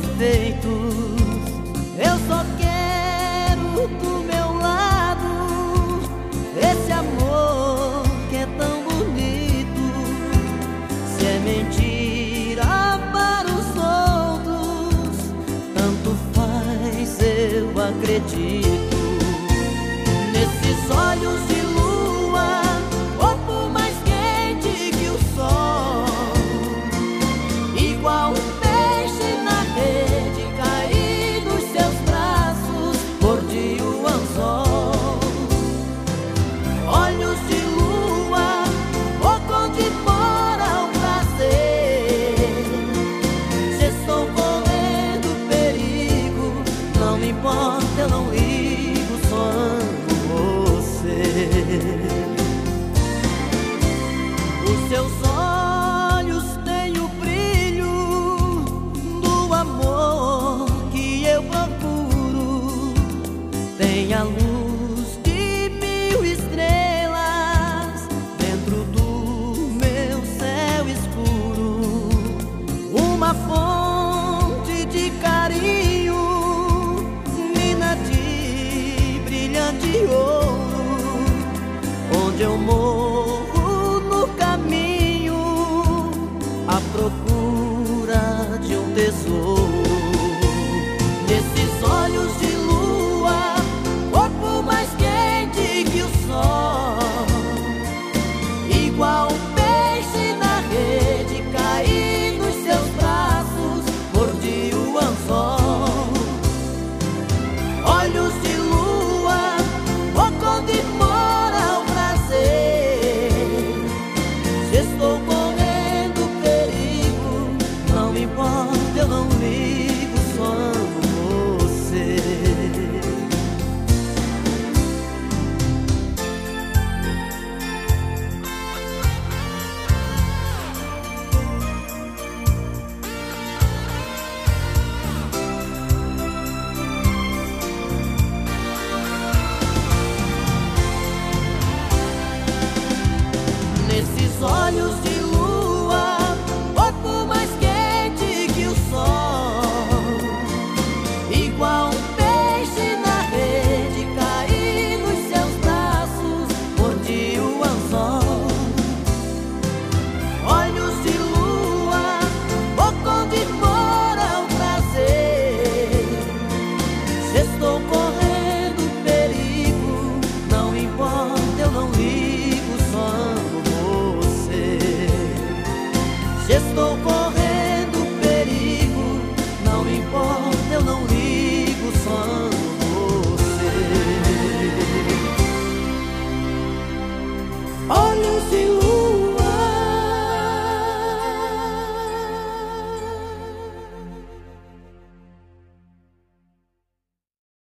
defeitos. Eu só quero do meu lado esse amor que é tão bonito. Se é mentira para os outros, tanto faz, eu acredito. Nesses olhos de não me importa, eu não ligo, só amo você. teu amor. used to